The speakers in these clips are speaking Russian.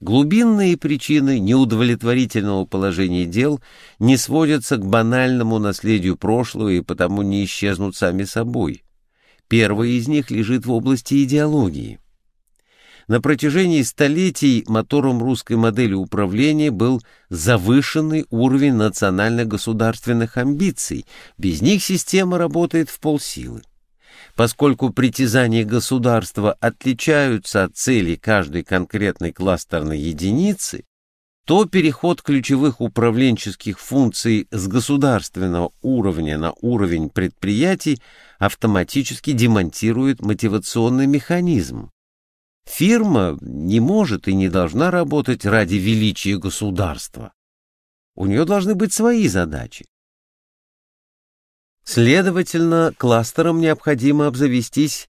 Глубинные причины неудовлетворительного положения дел не сводятся к банальному наследию прошлого и потому не исчезнут сами собой. Первая из них лежит в области идеологии. На протяжении столетий мотором русской модели управления был завышенный уровень национально-государственных амбиций. Без них система работает в полсилы. Поскольку притязания государства отличаются от целей каждой конкретной кластерной единицы, то переход ключевых управленческих функций с государственного уровня на уровень предприятий автоматически демонтирует мотивационный механизм, Фирма не может и не должна работать ради величия государства. У нее должны быть свои задачи. Следовательно, кластерам необходимо обзавестись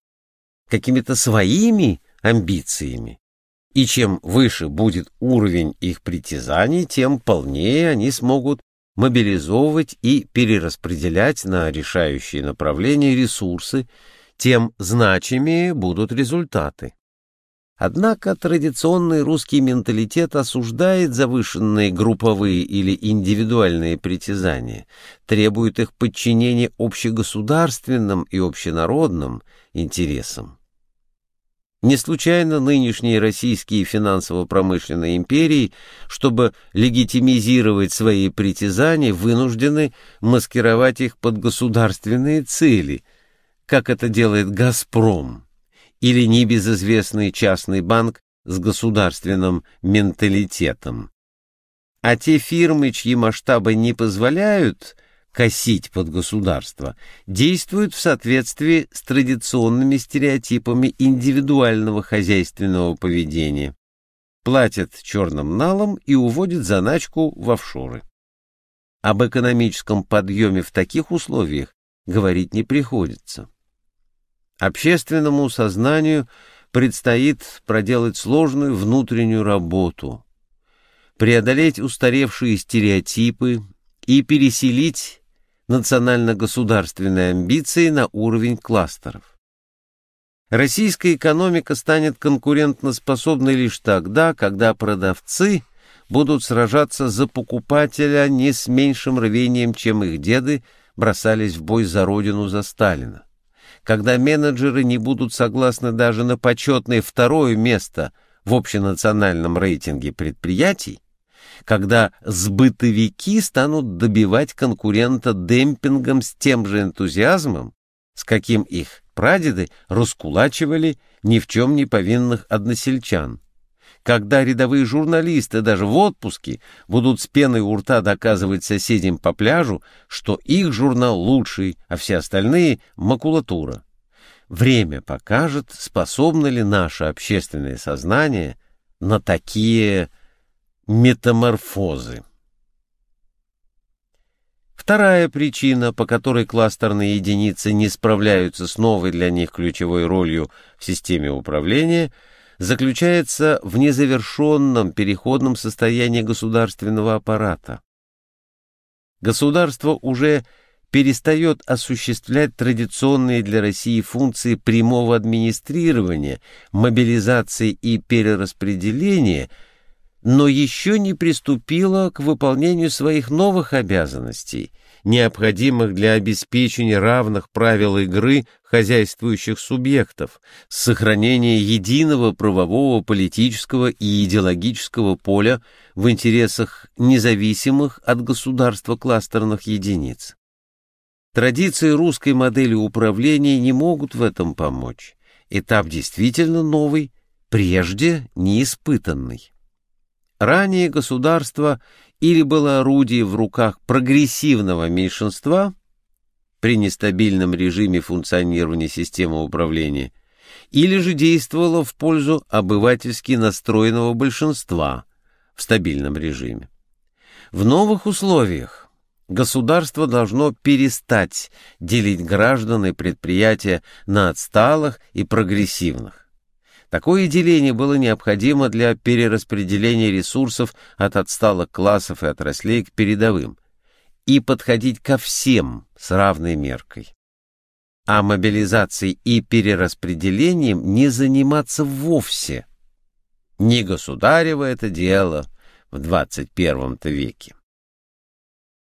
какими-то своими амбициями. И чем выше будет уровень их притязаний, тем полнее они смогут мобилизовывать и перераспределять на решающие направления ресурсы, тем значимее будут результаты. Однако традиционный русский менталитет осуждает завышенные групповые или индивидуальные притязания, требует их подчинения общегосударственным и общенародным интересам. Не случайно нынешние российские финансово-промышленные империи, чтобы легитимизировать свои притязания, вынуждены маскировать их под государственные цели, как это делает «Газпром» или небезызвестный частный банк с государственным менталитетом. А те фирмы, чьи масштабы не позволяют косить под государство, действуют в соответствии с традиционными стереотипами индивидуального хозяйственного поведения, платят черным налом и уводят заначку в офшоры. Об экономическом подъеме в таких условиях говорить не приходится. Общественному сознанию предстоит проделать сложную внутреннюю работу, преодолеть устаревшие стереотипы и переселить национально-государственные амбиции на уровень кластеров. Российская экономика станет конкурентоспособной лишь тогда, когда продавцы будут сражаться за покупателя не с меньшим рвением, чем их деды бросались в бой за родину за Сталина когда менеджеры не будут согласны даже на почетное второе место в общенациональном рейтинге предприятий, когда сбытовики станут добивать конкурента демпингом с тем же энтузиазмом, с каким их прадеды раскулачивали ни в чем не повинных односельчан, когда рядовые журналисты даже в отпуске будут с пеной у рта доказывать соседям по пляжу, что их журнал лучший, а все остальные — макулатура. Время покажет, способно ли наше общественное сознание на такие метаморфозы. Вторая причина, по которой кластерные единицы не справляются с новой для них ключевой ролью в системе управления — заключается в незавершенном переходном состоянии государственного аппарата. Государство уже перестает осуществлять традиционные для России функции прямого администрирования, мобилизации и перераспределения, но еще не приступило к выполнению своих новых обязанностей – необходимых для обеспечения равных правил игры хозяйствующих субъектов, сохранения единого правового, политического и идеологического поля в интересах независимых от государства кластерных единиц. Традиции русской модели управления не могут в этом помочь. Этап действительно новый, прежде неиспытанный. Ранее государство или было орудие в руках прогрессивного меньшинства при нестабильном режиме функционирования системы управления, или же действовало в пользу обывательски настроенного большинства в стабильном режиме. В новых условиях государство должно перестать делить граждан и предприятия на отсталых и прогрессивных. Такое деление было необходимо для перераспределения ресурсов от отсталых классов и отраслей к передовым и подходить ко всем с равной меркой. А мобилизацией и перераспределением не заниматься вовсе. Не государево это дело в 21 веке.